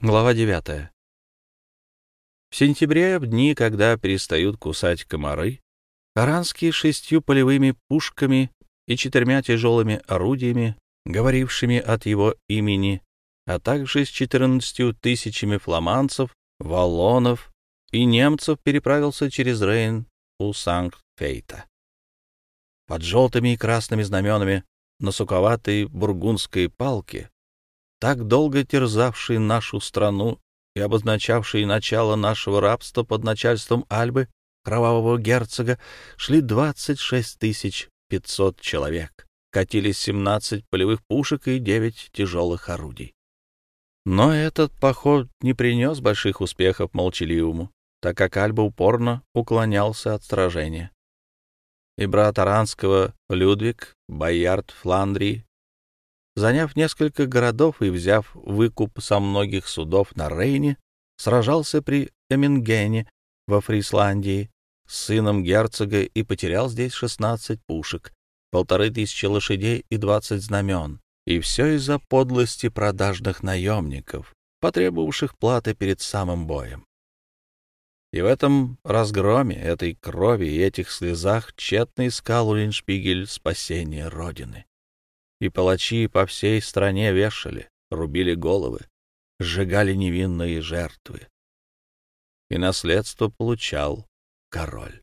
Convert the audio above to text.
Глава 9. В сентябре, в дни, когда перестают кусать комары, Аранский шестью полевыми пушками и четырьмя тяжелыми орудиями, говорившими от его имени, а также с четырнадцатью тысячами фламандцев, валлонов и немцев переправился через Рейн у Санкт-Фейта. Под желтыми и красными знаменами на суковатой бургундской палке так долго терзавший нашу страну и обозначавший начало нашего рабства под начальством Альбы, кровавого герцога, шли 26 500 человек, катились 17 полевых пушек и 9 тяжелых орудий. Но этот поход не принес больших успехов молчаливому, так как Альба упорно уклонялся от сражения. И брат Аранского Людвиг, боярд Фландрии, заняв несколько городов и взяв выкуп со многих судов на Рейне, сражался при Эмингене во Фрисландии с сыном герцога и потерял здесь 16 пушек, полторы тысячи лошадей и 20 знамен. И все из-за подлости продажных наемников, потребовавших платы перед самым боем. И в этом разгроме, этой крови и этих слезах тщетно искал Улиншпигель спасение Родины и палачи по всей стране вешали, рубили головы, сжигали невинные жертвы. И наследство получал король.